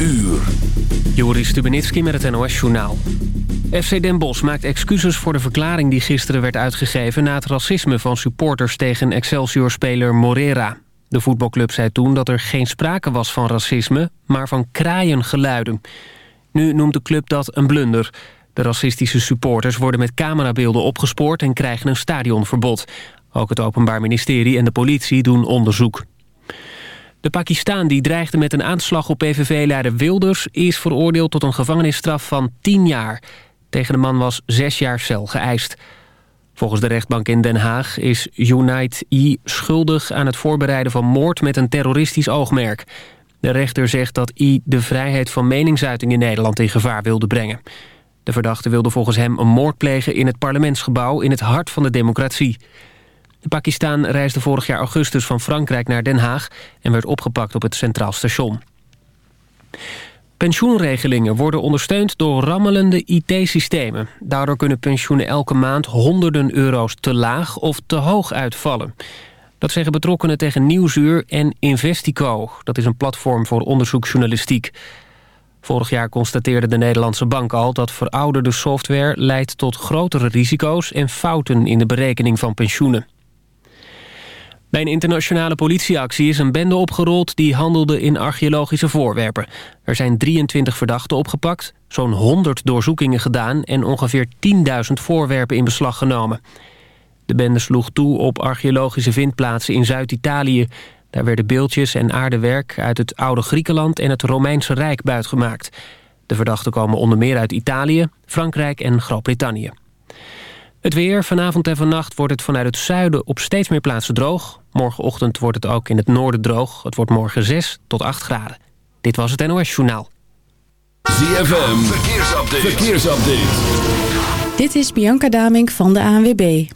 uur. Joris Stubenitski met het NOS-journaal. FC Den Bosch maakt excuses voor de verklaring die gisteren werd uitgegeven... na het racisme van supporters tegen Excelsior-speler Morera. De voetbalclub zei toen dat er geen sprake was van racisme... maar van kraaiengeluiden. Nu noemt de club dat een blunder. De racistische supporters worden met camerabeelden opgespoord... en krijgen een stadionverbod. Ook het Openbaar Ministerie en de politie doen onderzoek. De Pakistaan die dreigde met een aanslag op PVV-leider Wilders... is veroordeeld tot een gevangenisstraf van 10 jaar. Tegen de man was 6 jaar cel geëist. Volgens de rechtbank in Den Haag is Unite I schuldig aan het voorbereiden van moord met een terroristisch oogmerk. De rechter zegt dat I de vrijheid van meningsuiting in Nederland in gevaar wilde brengen. De verdachte wilde volgens hem een moord plegen in het parlementsgebouw in het hart van de democratie. De Pakistan reisde vorig jaar augustus van Frankrijk naar Den Haag... en werd opgepakt op het Centraal Station. Pensioenregelingen worden ondersteund door rammelende IT-systemen. Daardoor kunnen pensioenen elke maand honderden euro's te laag of te hoog uitvallen. Dat zeggen betrokkenen tegen Nieuwsuur en Investico. Dat is een platform voor onderzoeksjournalistiek. Vorig jaar constateerde de Nederlandse bank al dat verouderde software leidt tot grotere risico's en fouten in de berekening van pensioenen. Bij een internationale politieactie is een bende opgerold... die handelde in archeologische voorwerpen. Er zijn 23 verdachten opgepakt, zo'n 100 doorzoekingen gedaan... en ongeveer 10.000 voorwerpen in beslag genomen. De bende sloeg toe op archeologische vindplaatsen in Zuid-Italië. Daar werden beeldjes en aardewerk uit het oude Griekenland... en het Romeinse Rijk buitgemaakt. De verdachten komen onder meer uit Italië, Frankrijk en Groot-Brittannië. Het weer. Vanavond en vannacht wordt het vanuit het zuiden op steeds meer plaatsen droog. Morgenochtend wordt het ook in het noorden droog. Het wordt morgen 6 tot 8 graden. Dit was het NOS Journaal. ZFM. Verkeersupdate. Verkeersupdate. Dit is Bianca Damink van de ANWB.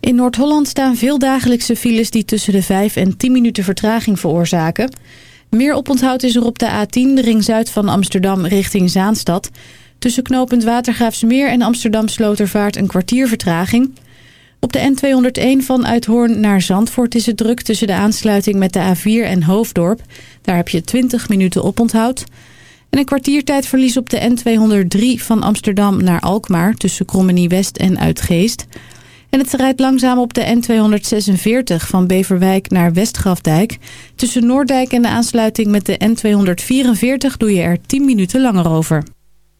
In Noord-Holland staan veel dagelijkse files die tussen de 5 en 10 minuten vertraging veroorzaken. Meer oponthoud is er op de A10, de ring zuid van Amsterdam richting Zaanstad... Tussen knooppunt Watergraafsmeer en Amsterdam Slotervaart een kwartier vertraging. Op de N201 van Uithoorn naar Zandvoort is het druk tussen de aansluiting met de A4 en Hoofddorp. Daar heb je 20 minuten oponthoud. En een kwartiertijdverlies op de N203 van Amsterdam naar Alkmaar tussen Krommenie West en Uitgeest. En het rijdt langzaam op de N246 van Beverwijk naar Westgrafdijk. Tussen Noordijk en de aansluiting met de N244 doe je er 10 minuten langer over.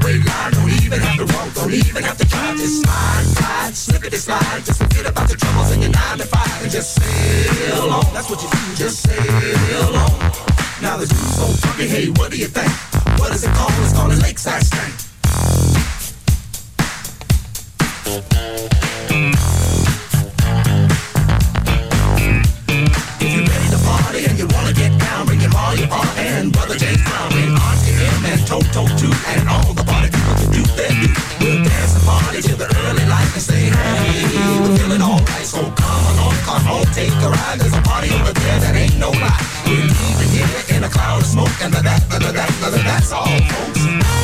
the red line. Don't even have to walk, don't even have to drive. Just slide, slide, slip it, slide. Just forget about the troubles in your nine to five and just sail on. That's what you do, just sail on. Now the dude's so funky, hey, what do you think? What is it called? It's called a lakeside stank. If you're ready to party and you wanna get down, bring your all your and brother James Brown, bring Auntie M and Toto Two and all the do that. We'll dance and party till the early light and stay happy. We're feeling alright, so come along, come home, take a ride. There's a party over there that ain't no lie. We're leaving here in a cloud of smoke, and the that, the that, the that, that's all, folks.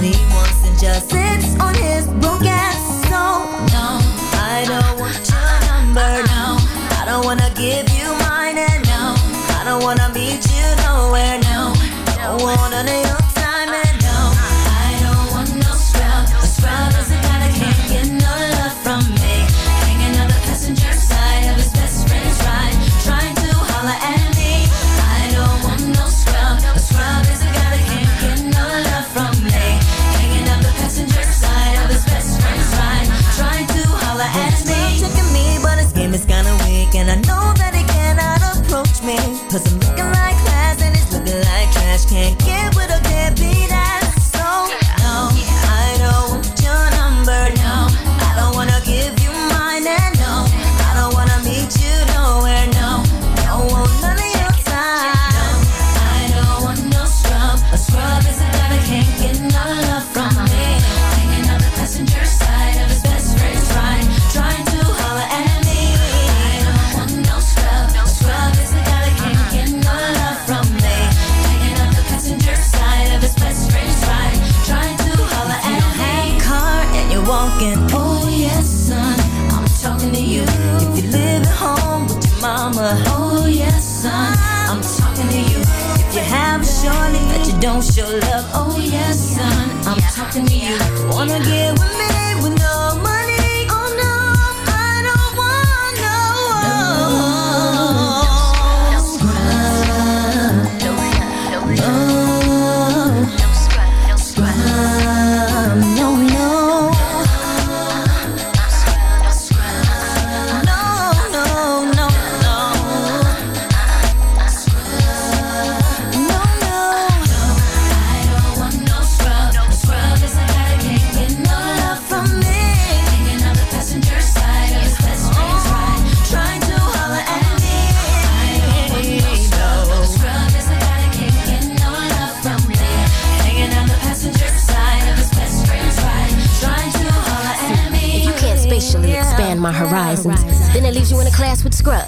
money once and just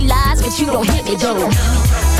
lies, but you don't hit me though.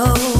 know